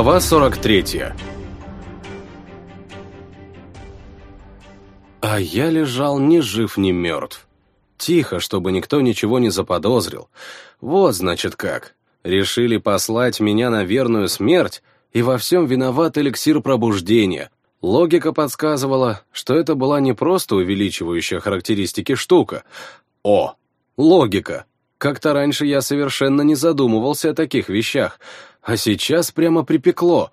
Глава 43 А я лежал ни жив, ни мертв. Тихо, чтобы никто ничего не заподозрил. Вот, значит, как. Решили послать меня на верную смерть, и во всем виноват эликсир пробуждения. Логика подсказывала, что это была не просто увеличивающая характеристики штука. О, логика. Как-то раньше я совершенно не задумывался о таких вещах, а сейчас прямо припекло.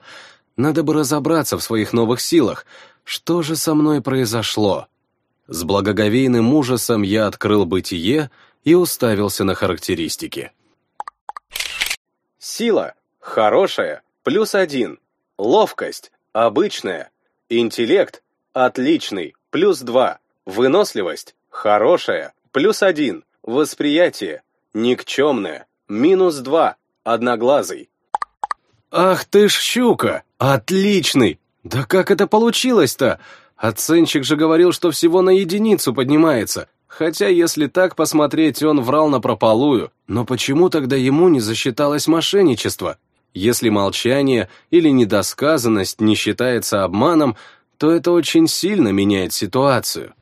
Надо бы разобраться в своих новых силах. Что же со мной произошло? С благоговейным ужасом я открыл бытие и уставился на характеристики. Сила – хорошая, плюс один. Ловкость – обычная. Интеллект – отличный, плюс два. Выносливость – хорошая, плюс один. Восприятие – никчемное, минус два. Одноглазый. «Ах ты ж щука! Отличный! Да как это получилось-то? Оценщик же говорил, что всего на единицу поднимается. Хотя, если так посмотреть, он врал на прополую. Но почему тогда ему не засчиталось мошенничество? Если молчание или недосказанность не считается обманом, то это очень сильно меняет ситуацию.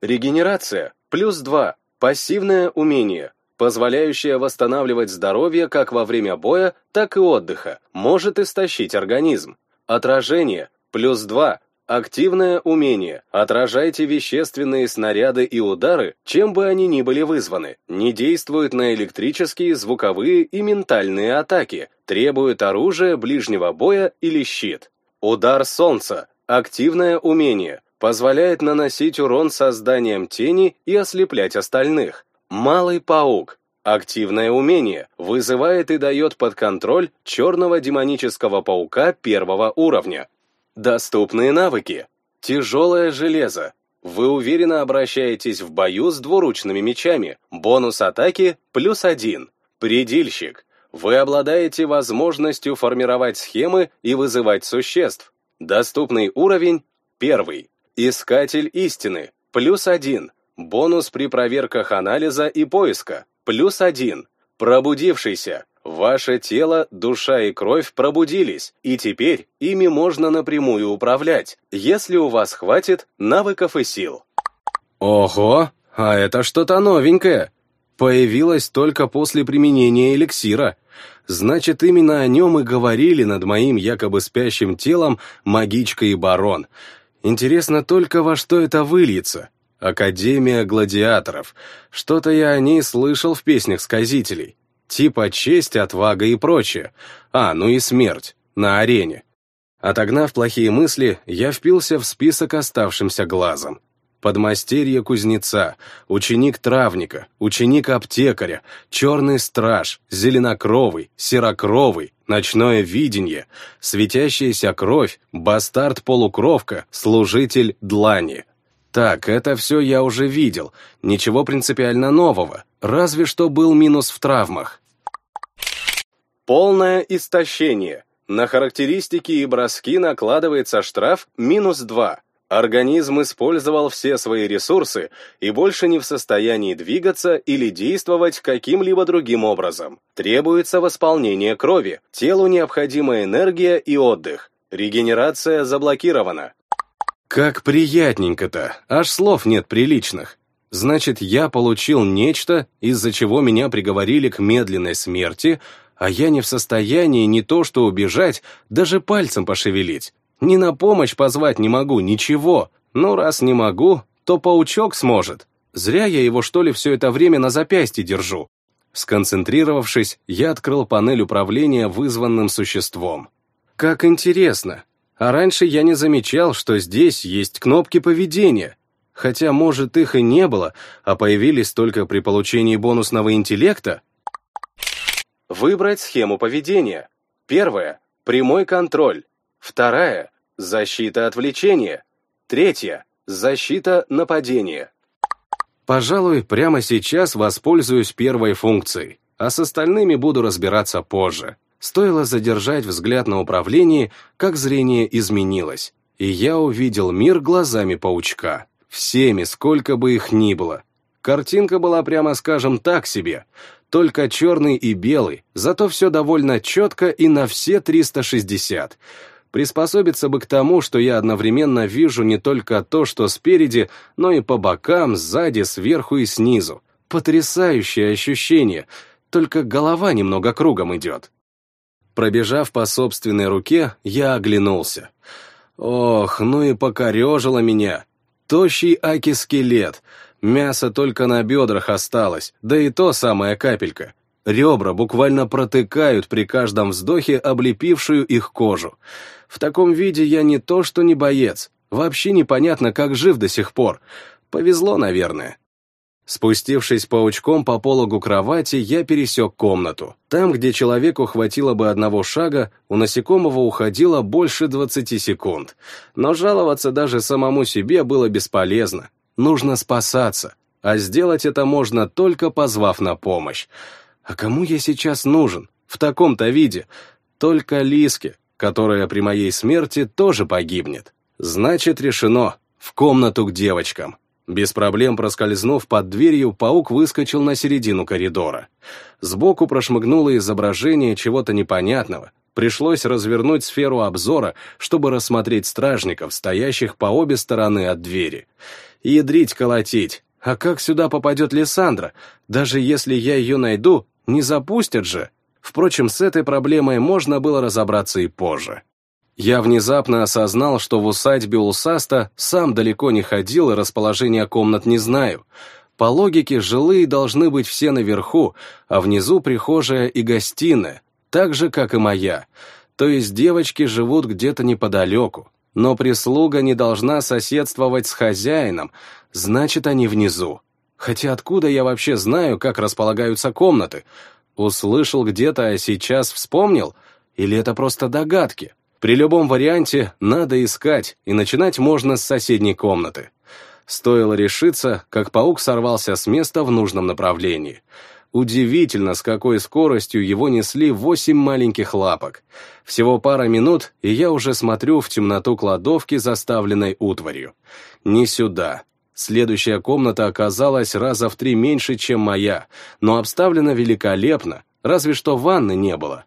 Регенерация – плюс два. Пассивное умение, позволяющее восстанавливать здоровье как во время боя, так и отдыха, может истощить организм. Отражение – плюс два. Активное умение. Отражайте вещественные снаряды и удары, чем бы они ни были вызваны. Не действует на электрические, звуковые и ментальные атаки. Требует оружия ближнего боя или щит. Удар солнца. Активное умение. Позволяет наносить урон созданием тени и ослеплять остальных. Малый паук. Активное умение. Вызывает и дает под контроль черного демонического паука первого уровня. Доступные навыки. Тяжелое железо. Вы уверенно обращаетесь в бою с двуручными мечами. Бонус атаки плюс один. Предельщик. Вы обладаете возможностью формировать схемы и вызывать существ. Доступный уровень первый. Искатель истины плюс один. Бонус при проверках анализа и поиска плюс один. Пробудившийся Ваше тело, душа и кровь пробудились, и теперь ими можно напрямую управлять, если у вас хватит навыков и сил. Ого, а это что-то новенькое. Появилось только после применения эликсира. Значит, именно о нем и говорили над моим якобы спящим телом магичка и барон. Интересно только, во что это выльется. Академия гладиаторов. Что-то я о ней слышал в песнях сказителей типа честь, отвага и прочее. А, ну и смерть, на арене. Отогнав плохие мысли, я впился в список оставшимся глазом. Подмастерье кузнеца, ученик травника, ученик аптекаря, черный страж, зеленокровый, серокровый, ночное видение, светящаяся кровь, бастард-полукровка, служитель длани. Так, это все я уже видел, ничего принципиально нового, разве что был минус в травмах. Полное истощение. На характеристики и броски накладывается штраф минус 2. Организм использовал все свои ресурсы и больше не в состоянии двигаться или действовать каким-либо другим образом. Требуется восполнение крови, телу необходима энергия и отдых. Регенерация заблокирована. Как приятненько-то, аж слов нет приличных. Значит, я получил нечто, из-за чего меня приговорили к медленной смерти, а я не в состоянии не то что убежать, даже пальцем пошевелить. Ни на помощь позвать не могу, ничего. Ну, раз не могу, то паучок сможет. Зря я его, что ли, все это время на запястье держу. Сконцентрировавшись, я открыл панель управления вызванным существом. Как интересно. А раньше я не замечал, что здесь есть кнопки поведения. Хотя, может, их и не было, а появились только при получении бонусного интеллекта. Выбрать схему поведения. Первая – прямой контроль. Вторая – защита отвлечения. Третья – защита нападения. Пожалуй, прямо сейчас воспользуюсь первой функцией, а с остальными буду разбираться позже. Стоило задержать взгляд на управлении, как зрение изменилось, и я увидел мир глазами паучка. Всеми, сколько бы их ни было. Картинка была, прямо скажем, так себе. только черный и белый, зато все довольно четко и на все 360. Приспособиться бы к тому, что я одновременно вижу не только то, что спереди, но и по бокам, сзади, сверху и снизу. Потрясающее ощущение, только голова немного кругом идет. Пробежав по собственной руке, я оглянулся. Ох, ну и покорежило меня. Тощий аки-скелет, мясо только на бедрах осталось, да и то самая капелька. Ребра буквально протыкают при каждом вздохе облепившую их кожу. В таком виде я не то что не боец, вообще непонятно, как жив до сих пор. Повезло, наверное. Спустившись паучком по пологу кровати, я пересек комнату. Там, где человеку хватило бы одного шага, у насекомого уходило больше 20 секунд. Но жаловаться даже самому себе было бесполезно. Нужно спасаться, а сделать это можно только позвав на помощь. А кому я сейчас нужен? В таком-то виде? Только Лиске, которая при моей смерти тоже погибнет. Значит, решено. В комнату к девочкам. Без проблем проскользнув под дверью, паук выскочил на середину коридора. Сбоку прошмыгнуло изображение чего-то непонятного. Пришлось развернуть сферу обзора, чтобы рассмотреть стражников, стоящих по обе стороны от двери. Ядрить колотить. А как сюда попадет Лиссандра? Даже если я ее найду, не запустят же. Впрочем, с этой проблемой можно было разобраться и позже. Я внезапно осознал, что в усадьбе Улсаста сам далеко не ходил и расположение комнат не знаю. По логике, жилые должны быть все наверху, а внизу прихожая и гостиная, так же, как и моя. То есть девочки живут где-то неподалеку. Но прислуга не должна соседствовать с хозяином, значит, они внизу. Хотя откуда я вообще знаю, как располагаются комнаты? Услышал где-то, а сейчас вспомнил? Или это просто догадки? При любом варианте надо искать, и начинать можно с соседней комнаты. Стоило решиться, как паук сорвался с места в нужном направлении. Удивительно, с какой скоростью его несли восемь маленьких лапок. Всего пара минут, и я уже смотрю в темноту кладовки, заставленной утварью. Не сюда. Следующая комната оказалась раза в три меньше, чем моя, но обставлена великолепно, разве что ванны не было.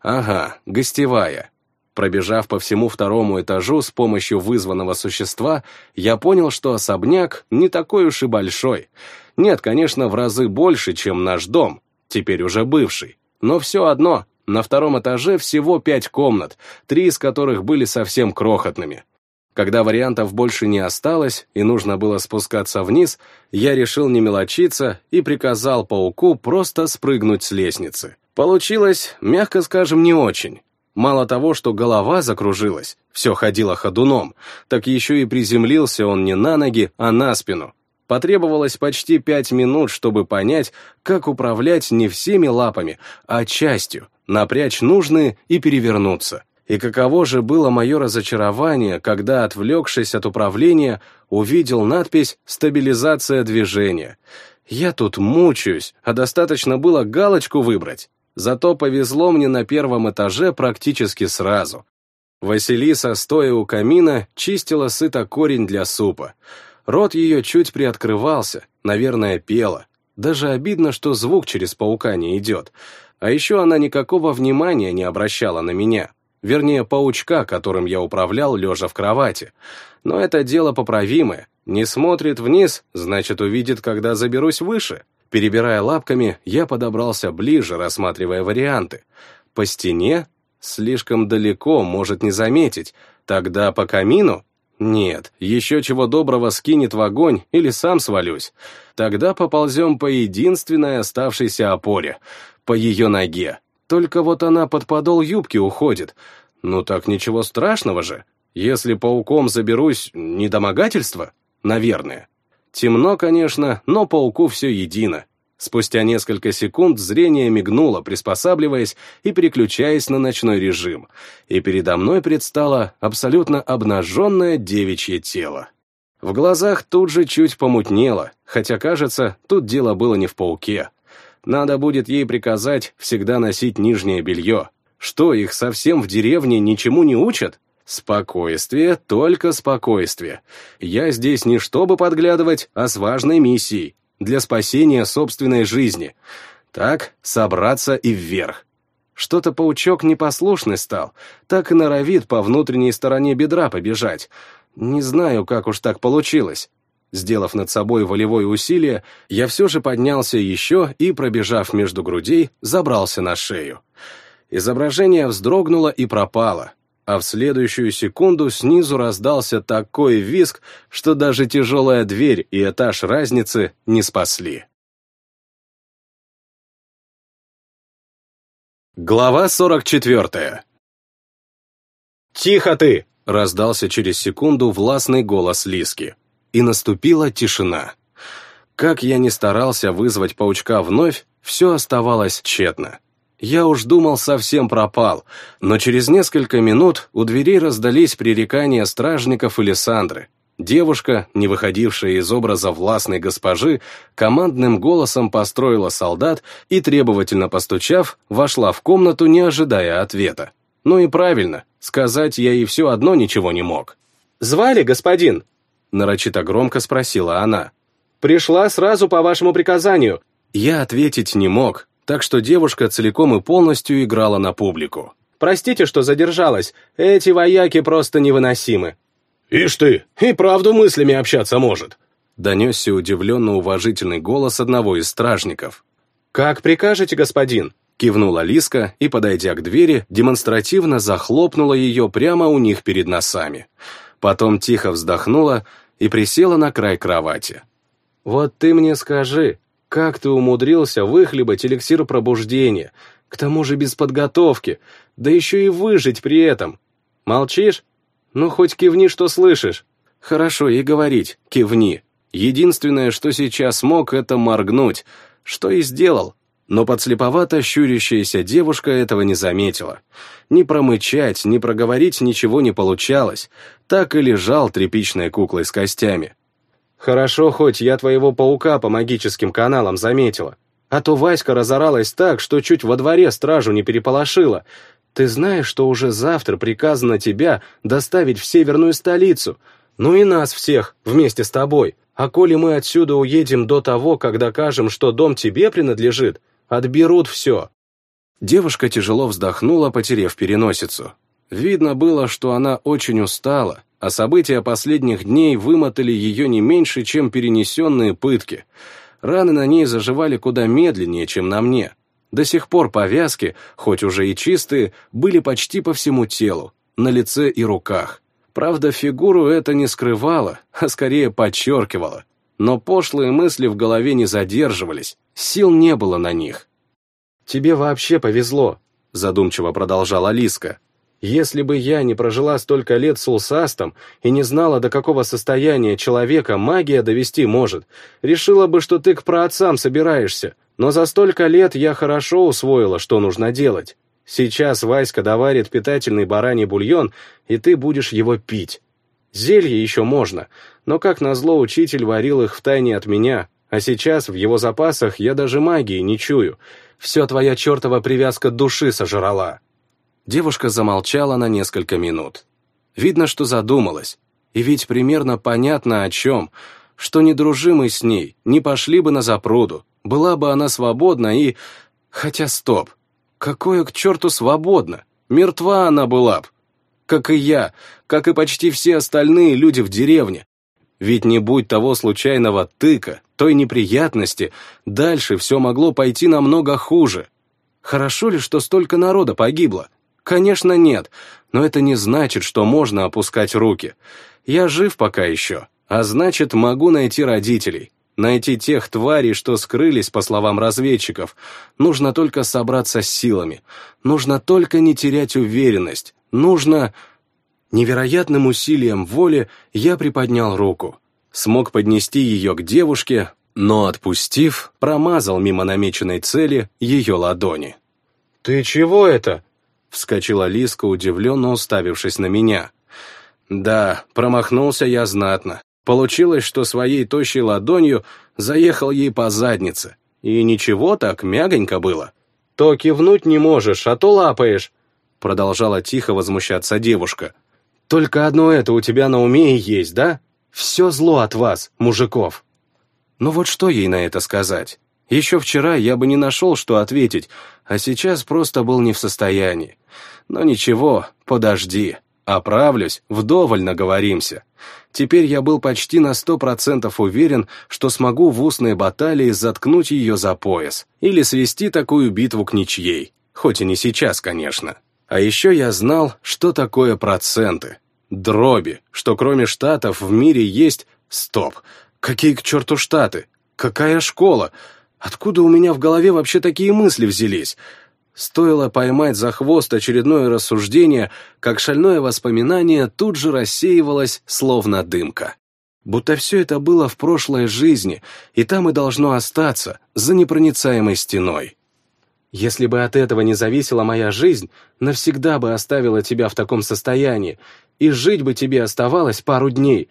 Ага, гостевая. Пробежав по всему второму этажу с помощью вызванного существа, я понял, что особняк не такой уж и большой. Нет, конечно, в разы больше, чем наш дом, теперь уже бывший. Но все одно, на втором этаже всего пять комнат, три из которых были совсем крохотными. Когда вариантов больше не осталось и нужно было спускаться вниз, я решил не мелочиться и приказал пауку просто спрыгнуть с лестницы. Получилось, мягко скажем, не очень. Мало того, что голова закружилась, все ходило ходуном, так еще и приземлился он не на ноги, а на спину. Потребовалось почти пять минут, чтобы понять, как управлять не всеми лапами, а частью, напрячь нужные и перевернуться. И каково же было мое разочарование, когда, отвлекшись от управления, увидел надпись «Стабилизация движения». Я тут мучаюсь, а достаточно было галочку выбрать. Зато повезло мне на первом этаже практически сразу. Василиса, стоя у камина, чистила сыто корень для супа. Рот ее чуть приоткрывался, наверное, пела. Даже обидно, что звук через паука не идет. А еще она никакого внимания не обращала на меня. Вернее, паучка, которым я управлял, лежа в кровати. Но это дело поправимое. Не смотрит вниз, значит, увидит, когда заберусь выше. Перебирая лапками, я подобрался ближе, рассматривая варианты. По стене? Слишком далеко, может не заметить. Тогда по камину? Нет, еще чего доброго скинет в огонь или сам свалюсь. Тогда поползем по единственной оставшейся опоре, по ее ноге. Только вот она под подол юбки уходит. Ну так ничего страшного же. Если пауком заберусь, не домогательство? Наверное. Темно, конечно, но пауку все едино. Спустя несколько секунд зрение мигнуло, приспосабливаясь и переключаясь на ночной режим, и передо мной предстало абсолютно обнаженное девичье тело. В глазах тут же чуть помутнело, хотя, кажется, тут дело было не в пауке. Надо будет ей приказать всегда носить нижнее белье. Что, их совсем в деревне ничему не учат? Спокойствие, только спокойствие. Я здесь не чтобы подглядывать, а с важной миссией, для спасения собственной жизни. Так, собраться и вверх. Что-то паучок непослушный стал, так и норовит по внутренней стороне бедра побежать. Не знаю, как уж так получилось. Сделав над собой волевое усилие, я все же поднялся еще и, пробежав между грудей, забрался на шею. Изображение вздрогнуло и пропало, а в следующую секунду снизу раздался такой визг, что даже тяжелая дверь и этаж разницы не спасли. Глава 44 «Тихо ты!» — раздался через секунду властный голос Лиски. И наступила тишина. Как я ни старался вызвать паучка вновь, все оставалось тщетно. Я уж думал, совсем пропал, но через несколько минут у дверей раздались пререкания стражников и. Девушка, не выходившая из образа властной госпожи, командным голосом построила солдат и, требовательно постучав, вошла в комнату, не ожидая ответа. Ну и правильно, сказать я и все одно ничего не мог. «Звали, господин?» нарочито громко спросила она. «Пришла сразу по вашему приказанию». Я ответить не мог, так что девушка целиком и полностью играла на публику. «Простите, что задержалась, эти вояки просто невыносимы». «Ишь ты, и правду мыслями общаться может!» Донесся удивленно уважительный голос одного из стражников. «Как прикажете, господин?» Кивнула Лиска и, подойдя к двери, демонстративно захлопнула ее прямо у них перед носами. Потом тихо вздохнула и присела на край кровати. «Вот ты мне скажи, как ты умудрился выхлебать эликсир пробуждения, к тому же без подготовки, да еще и выжить при этом? Молчишь? Ну, хоть кивни, что слышишь. Хорошо и говорить, кивни. Единственное, что сейчас смог, это моргнуть, что и сделал. Но подслеповато щурящаяся девушка этого не заметила. Ни промычать, ни проговорить ничего не получалось. Так и лежал тряпичной куклой с костями. Хорошо, хоть я твоего паука по магическим каналам заметила. А то Васька разоралась так, что чуть во дворе стражу не переполошила. Ты знаешь, что уже завтра приказано тебя доставить в северную столицу? Ну и нас всех, вместе с тобой. А коли мы отсюда уедем до того, как докажем, что дом тебе принадлежит, отберут все». Девушка тяжело вздохнула, потеряв переносицу. Видно было, что она очень устала, а события последних дней вымотали ее не меньше, чем перенесенные пытки. Раны на ней заживали куда медленнее, чем на мне. До сих пор повязки, хоть уже и чистые, были почти по всему телу, на лице и руках. Правда, фигуру это не скрывало, а скорее подчеркивало. Но пошлые мысли в голове не задерживались, сил не было на них. «Тебе вообще повезло», — задумчиво продолжала Лиска. «Если бы я не прожила столько лет с Улсастом и не знала, до какого состояния человека магия довести может, решила бы, что ты к праотцам собираешься, но за столько лет я хорошо усвоила, что нужно делать. Сейчас Васька доварит питательный бараний бульон, и ты будешь его пить. Зелье еще можно, но, как назло, учитель варил их втайне от меня, а сейчас в его запасах я даже магии не чую. Все твоя чертова привязка души сожрала». Девушка замолчала на несколько минут. Видно, что задумалась. И ведь примерно понятно о чем, что не с ней, не пошли бы на запруду, была бы она свободна и... Хотя стоп, какое к черту свободно? Мертва она была б. Как и я, как и почти все остальные люди в деревне. Ведь не будь того случайного тыка, той неприятности, дальше все могло пойти намного хуже. Хорошо ли, что столько народа погибло? Конечно, нет, но это не значит, что можно опускать руки. Я жив пока еще, а значит, могу найти родителей. Найти тех тварей, что скрылись, по словам разведчиков. Нужно только собраться с силами. Нужно только не терять уверенность. Нужно... Невероятным усилием воли я приподнял руку. Смог поднести ее к девушке, но, отпустив, промазал мимо намеченной цели ее ладони. «Ты чего это?» — вскочила Лиска, удивленно уставившись на меня. «Да, промахнулся я знатно. Получилось, что своей тощей ладонью заехал ей по заднице. И ничего так, мягонько было. «То кивнуть не можешь, а то лапаешь», продолжала тихо возмущаться девушка. «Только одно это у тебя на уме и есть, да? Все зло от вас, мужиков». Ну вот что ей на это сказать? Еще вчера я бы не нашел, что ответить, а сейчас просто был не в состоянии. Но ничего, подожди, оправлюсь, вдоволь наговоримся. Теперь я был почти на сто процентов уверен, что смогу в устной баталии заткнуть ее за пояс или свести такую битву к ничьей, хоть и не сейчас, конечно. А еще я знал, что такое проценты. Дроби, что кроме штатов в мире есть... Стоп, какие к черту штаты? Какая школа? Откуда у меня в голове вообще такие мысли взялись? Стоило поймать за хвост очередное рассуждение, как шальное воспоминание тут же рассеивалось, словно дымка. Будто все это было в прошлой жизни, и там и должно остаться, за непроницаемой стеной. Если бы от этого не зависела моя жизнь, навсегда бы оставила тебя в таком состоянии, и жить бы тебе оставалось пару дней.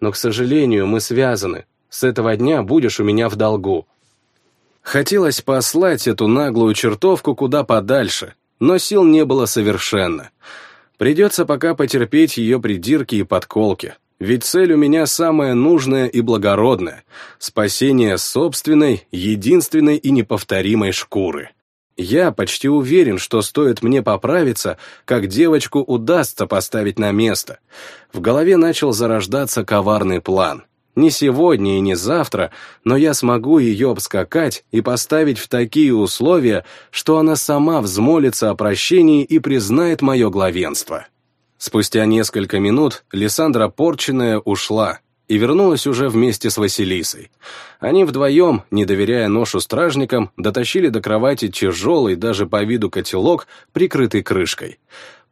Но, к сожалению, мы связаны. С этого дня будешь у меня в долгу. Хотелось послать эту наглую чертовку куда подальше, но сил не было совершенно. Придется пока потерпеть ее придирки и подколки, ведь цель у меня самая нужная и благородная — спасение собственной, единственной и неповторимой шкуры. Я почти уверен, что стоит мне поправиться, как девочку удастся поставить на место. В голове начал зарождаться коварный план — не сегодня и не завтра, но я смогу ее обскакать и поставить в такие условия, что она сама взмолится о прощении и признает мое главенство. Спустя несколько минут Лиссандра Порченая ушла и вернулась уже вместе с Василисой. Они вдвоем, не доверяя ношу стражникам, дотащили до кровати тяжелый даже по виду котелок, прикрытый крышкой.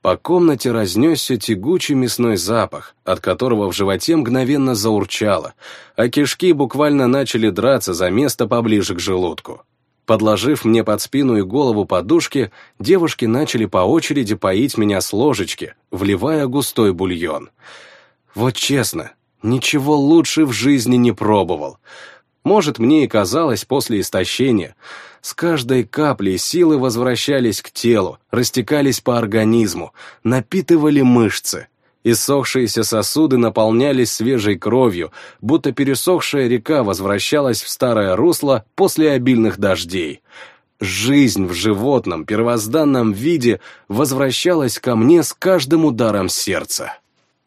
По комнате разнесся тягучий мясной запах, от которого в животе мгновенно заурчало, а кишки буквально начали драться за место поближе к желудку. Подложив мне под спину и голову подушки, девушки начали по очереди поить меня с ложечки, вливая густой бульон. Вот честно, ничего лучше в жизни не пробовал. Может, мне и казалось после истощения. С каждой каплей силы возвращались к телу, растекались по организму, напитывали мышцы. Иссохшиеся сосуды наполнялись свежей кровью, будто пересохшая река возвращалась в старое русло после обильных дождей. Жизнь в животном, первозданном виде возвращалась ко мне с каждым ударом сердца.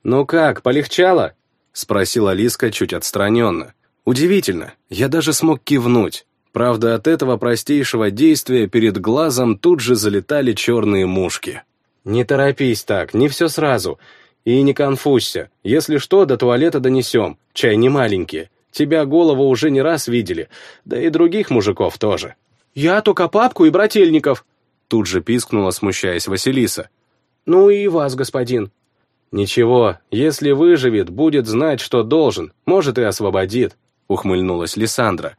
«Ну как, полегчало?» — спросила Лиска чуть отстраненно. Удивительно, я даже смог кивнуть. Правда, от этого простейшего действия перед глазом тут же залетали черные мушки. «Не торопись так, не все сразу. И не конфузься. Если что, до туалета донесем. Чай не маленький. Тебя голову уже не раз видели. Да и других мужиков тоже». «Я только папку и брательников!» Тут же пискнула, смущаясь Василиса. «Ну и вас, господин». «Ничего, если выживет, будет знать, что должен, может и освободит. — ухмыльнулась Лиссандра.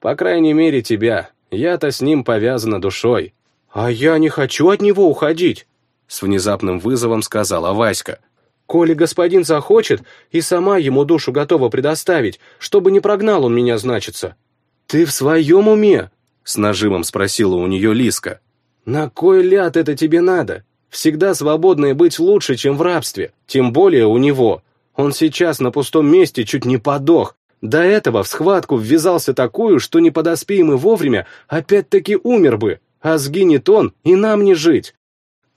«По крайней мере, тебя. Я-то с ним повязана душой». «А я не хочу от него уходить», — с внезапным вызовом сказала Васька. «Коли господин захочет, и сама ему душу готова предоставить, чтобы не прогнал он меня, значится». «Ты в своем уме?» — с нажимом спросила у нее Лиска. «На кой ляд это тебе надо? Всегда свободной быть лучше, чем в рабстве, тем более у него. Он сейчас на пустом месте чуть не подох, до этого в схватку ввязался такую, что не подоспеем и вовремя, опять-таки умер бы, а сгинет он, и нам не жить.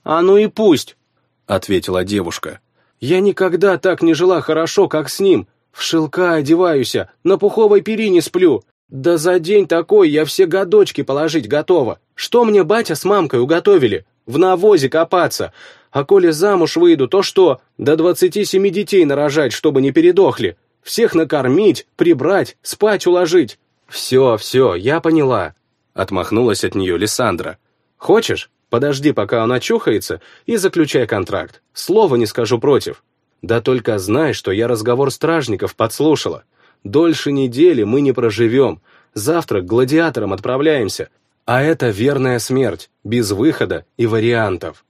«А ну и пусть», — ответила девушка. «Я никогда так не жила хорошо, как с ним. В шелка одеваюсь, на пуховой перине сплю. Да за день такой я все годочки положить готова. Что мне батя с мамкой уготовили? В навозе копаться. А коли замуж выйду, то что? До двадцати семи детей нарожать, чтобы не передохли. Всех накормить, прибрать, спать уложить. Все, все, я поняла. Отмахнулась от нее Лиссандра. Хочешь? Подожди, пока он очухается, и заключай контракт. Слова не скажу против. Да только знай, что я разговор стражников подслушала. Дольше недели мы не проживем. Завтра к гладиаторам отправляемся. А это верная смерть, без выхода и вариантов.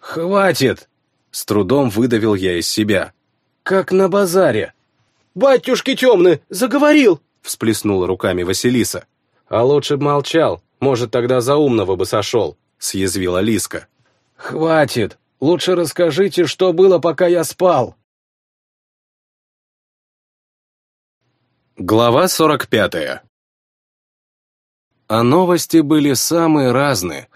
«Хватит!» С трудом выдавил я из себя. «Как на базаре!» «Батюшки темные, заговорил!» — всплеснула руками Василиса. «А лучше б молчал, может, тогда за умного бы сошел», — съязвила Лиска. «Хватит! Лучше расскажите, что было, пока я спал!» Глава сорок пятая А новости были самые разные,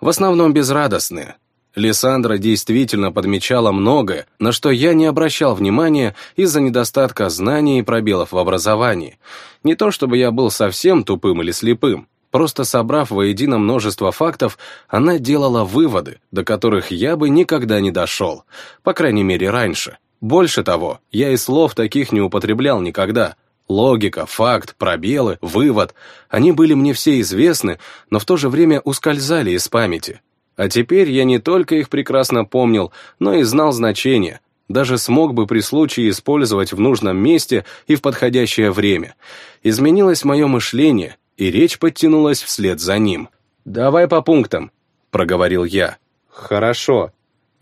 в основном безрадостные. Лиссандра действительно подмечала многое, на что я не обращал внимания из-за недостатка знаний и пробелов в образовании. Не то чтобы я был совсем тупым или слепым, просто собрав воедино множество фактов, она делала выводы, до которых я бы никогда не дошел, по крайней мере раньше. Больше того, я и слов таких не употреблял никогда. Логика, факт, пробелы, вывод — они были мне все известны, но в то же время ускользали из памяти. А теперь я не только их прекрасно помнил, но и знал значение, даже смог бы при случае использовать в нужном месте и в подходящее время. Изменилось мое мышление, и речь подтянулась вслед за ним. «Давай по пунктам», — проговорил я. «Хорошо».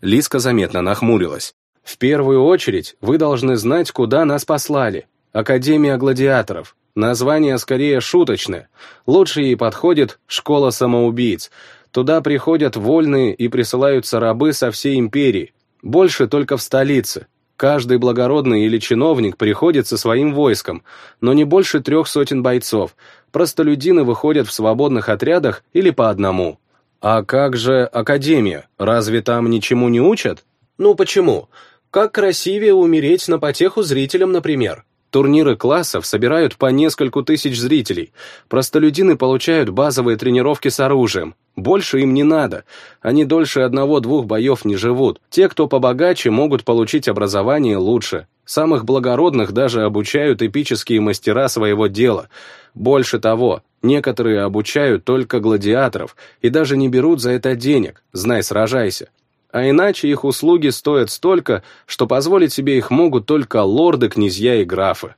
Лиска заметно нахмурилась. «В первую очередь вы должны знать, куда нас послали. Академия гладиаторов. Название скорее шуточное. Лучше ей подходит «Школа самоубийц». Туда приходят вольные и присылаются рабы со всей империи. Больше только в столице. Каждый благородный или чиновник приходит со своим войском, но не больше трех сотен бойцов. Простолюдины выходят в свободных отрядах или по одному. А как же Академия? Разве там ничему не учат? Ну почему? Как красивее умереть на потеху зрителям, например. Турниры классов собирают по нескольку тысяч зрителей. Простолюдины получают базовые тренировки с оружием. Больше им не надо. Они дольше одного-двух боев не живут. Те, кто побогаче, могут получить образование лучше. Самых благородных даже обучают эпические мастера своего дела. Больше того, некоторые обучают только гладиаторов и даже не берут за это денег, знай, сражайся а иначе их услуги стоят столько, что позволить себе их могут только лорды, князья и графы.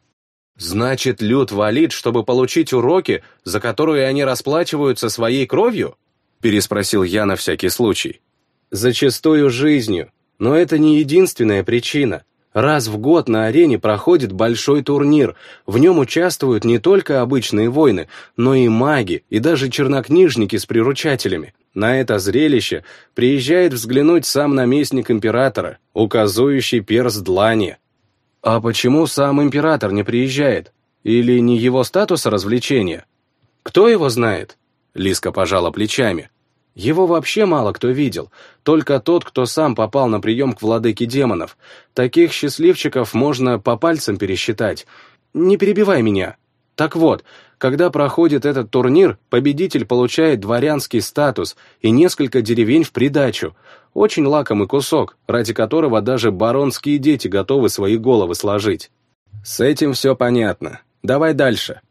Значит, люд валит, чтобы получить уроки, за которые они расплачиваются своей кровью? Переспросил я на всякий случай. Зачастую жизнью, но это не единственная причина. Раз в год на арене проходит большой турнир, в нем участвуют не только обычные воины, но и маги, и даже чернокнижники с приручателями. На это зрелище приезжает взглянуть сам наместник императора, указующий перст длани. А почему сам император не приезжает? Или не его статус развлечения? Кто его знает? Лиска пожала плечами. Его вообще мало кто видел, только тот, кто сам попал на прием к владыке демонов. Таких счастливчиков можно по пальцам пересчитать. Не перебивай меня. Так вот, когда проходит этот турнир, победитель получает дворянский статус и несколько деревень в придачу. Очень лакомый кусок, ради которого даже баронские дети готовы свои головы сложить. С этим все понятно. Давай дальше.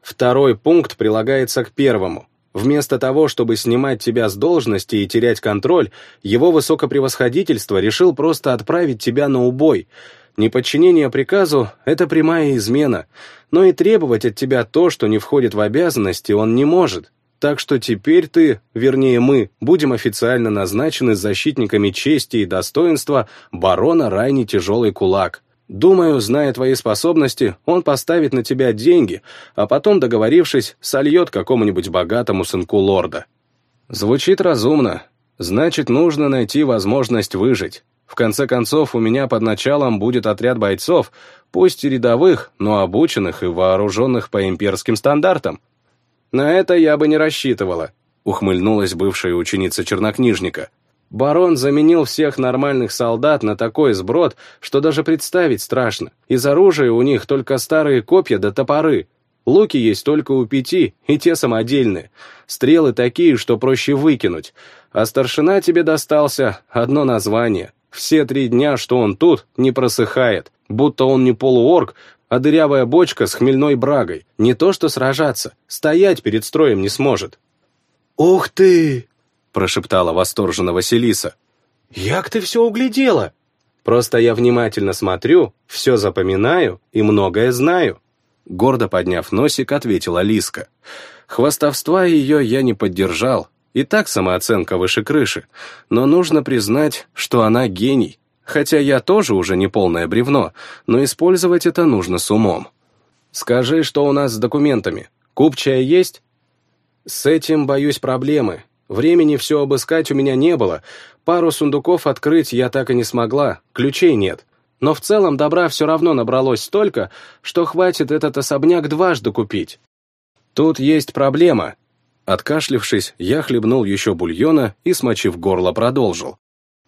Второй пункт прилагается к первому. Вместо того, чтобы снимать тебя с должности и терять контроль, его высокопревосходительство решил просто отправить тебя на убой — Неподчинение приказу — это прямая измена, но и требовать от тебя то, что не входит в обязанности, он не может. Так что теперь ты, вернее мы, будем официально назначены защитниками чести и достоинства барона Райни Тяжелый Кулак. Думаю, зная твои способности, он поставит на тебя деньги, а потом, договорившись, сольет какому-нибудь богатому сынку лорда. Звучит разумно. Значит, нужно найти возможность выжить. В конце концов, у меня под началом будет отряд бойцов, пусть и рядовых, но обученных и вооруженных по имперским стандартам. На это я бы не рассчитывала, ухмыльнулась бывшая ученица чернокнижника. Барон заменил всех нормальных солдат на такой сброд, что даже представить страшно. Из оружия у них только старые копья да топоры. Луки есть только у пяти, и те самодельные. Стрелы такие, что проще выкинуть. А старшина тебе достался одно название все три дня, что он тут, не просыхает, будто он не полуорг, а дырявая бочка с хмельной брагой. Не то что сражаться, стоять перед строем не сможет. «Ух ты!» — прошептала восторженно Василиса. «Як ты все углядела?» «Просто я внимательно смотрю, все запоминаю и многое знаю», — гордо подняв носик, ответила Лиска. Хвастовства ее я не поддержал, и так самооценка выше крыши, но нужно признать, что она гений. Хотя я тоже уже не полное бревно, но использовать это нужно с умом. Скажи, что у нас с документами. Купчая есть? С этим, боюсь, проблемы. Времени все обыскать у меня не было. Пару сундуков открыть я так и не смогла, ключей нет. Но в целом добра все равно набралось столько, что хватит этот особняк дважды купить. Тут есть проблема, Откашлившись, я хлебнул еще бульона и, смочив горло, продолжил.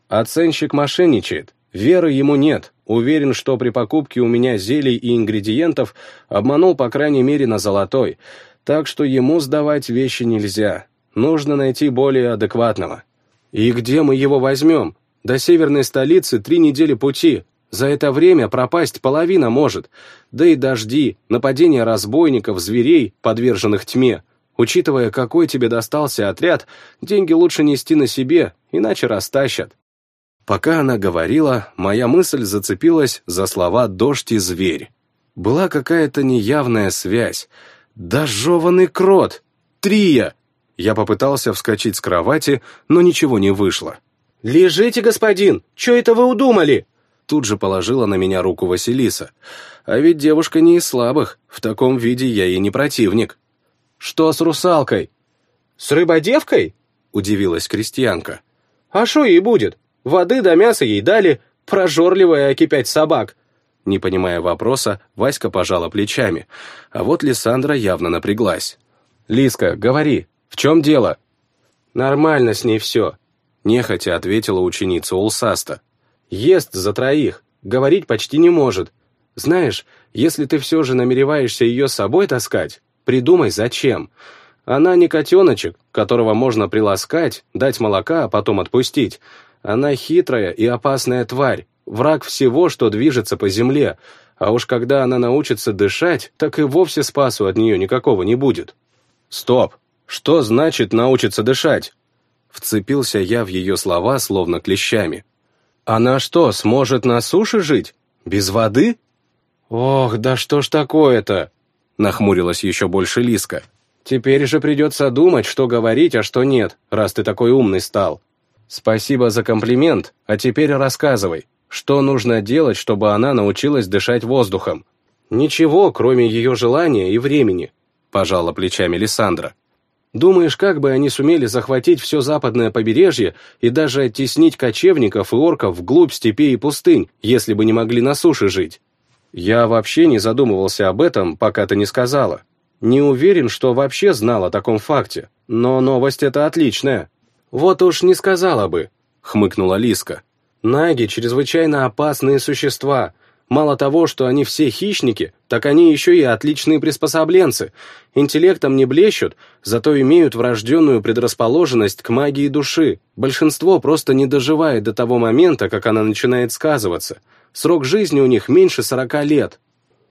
Оценщик мошенничает. Веры ему нет. Уверен, что при покупке у меня зелий и ингредиентов обманул по крайней мере на золотой. Так что ему сдавать вещи нельзя. Нужно найти более адекватного. И где мы его возьмем? До северной столицы три недели пути. За это время пропасть половина может. Да и дожди, нападения разбойников, зверей, подверженных тьме. Учитывая, какой тебе достался отряд, деньги лучше нести на себе, иначе растащат. Пока она говорила, моя мысль зацепилась за слова «дождь» и «зверь». Была какая-то неявная связь. Дожеванный крот! Трия! Я попытался вскочить с кровати, но ничего не вышло. «Лежите, господин! Че это вы удумали?» Тут же положила на меня руку Василиса. А ведь девушка не из слабых, в таком виде я ей не противник. «Что с русалкой?» «С рыбодевкой?» — удивилась крестьянка. «А что ей будет? Воды да мяса ей дали, прожорливая окипять собак». Не понимая вопроса, Васька пожала плечами, а вот Лиссандра явно напряглась. «Лиска, говори, в чем дело?» «Нормально с ней все», — нехотя ответила ученица Улсаста. «Ест за троих, говорить почти не может. Знаешь, если ты все же намереваешься ее с собой таскать, придумай зачем. Она не котеночек, которого можно приласкать, дать молока, а потом отпустить. Она хитрая и опасная тварь, враг всего, что движется по земле, а уж когда она научится дышать, так и вовсе спасу от нее никакого не будет. Стоп! Что значит научиться дышать? Вцепился я в ее слова, словно клещами. Она что, сможет на суше жить? Без воды? Ох, да что ж такое-то? Нахмурилась еще больше Лиска. Теперь же придется думать, что говорить, а что нет, раз ты такой умный стал. Спасибо за комплимент, а теперь рассказывай, что нужно делать, чтобы она научилась дышать воздухом? Ничего, кроме ее желания и времени, пожала плечами Лиссандра. Думаешь, как бы они сумели захватить все западное побережье и даже оттеснить кочевников и орков вглубь степей и пустынь, если бы не могли на суше жить? Я вообще не задумывался об этом, пока ты не сказала. Не уверен, что вообще знал о таком факте, но новость эта отличная. «Вот уж не сказала бы», — хмыкнула Лиска. «Наги — чрезвычайно опасные существа. Мало того, что они все хищники, так они еще и отличные приспособленцы. Интеллектом не блещут, зато имеют врожденную предрасположенность к магии души. Большинство просто не доживает до того момента, как она начинает сказываться. Срок жизни у них меньше сорока лет».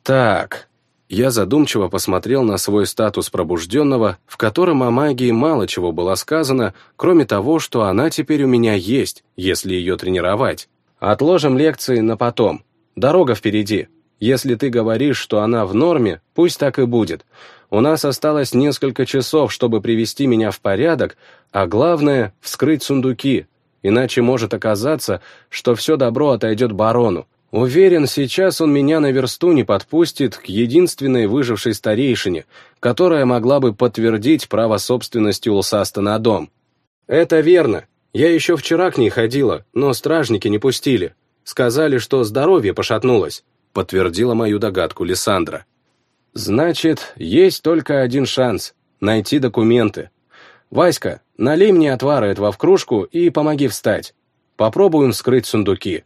«Так, я задумчиво посмотрел на свой статус пробужденного, в котором о магии мало чего было сказано, кроме того, что она теперь у меня есть, если ее тренировать. Отложим лекции на потом. Дорога впереди. Если ты говоришь, что она в норме, пусть так и будет. У нас осталось несколько часов, чтобы привести меня в порядок, а главное — вскрыть сундуки, иначе может оказаться, что все добро отойдет барону. Уверен, сейчас он меня на версту не подпустит к единственной выжившей старейшине, которая могла бы подтвердить право собственности Улсаста на дом. Это верно. Я еще вчера к ней ходила, но стражники не пустили. Сказали, что здоровье пошатнулось, подтвердила мою догадку Лиссандра. Значит, есть только один шанс — найти документы. Васька, налей мне отвара этого в кружку и помоги встать. Попробуем вскрыть сундуки.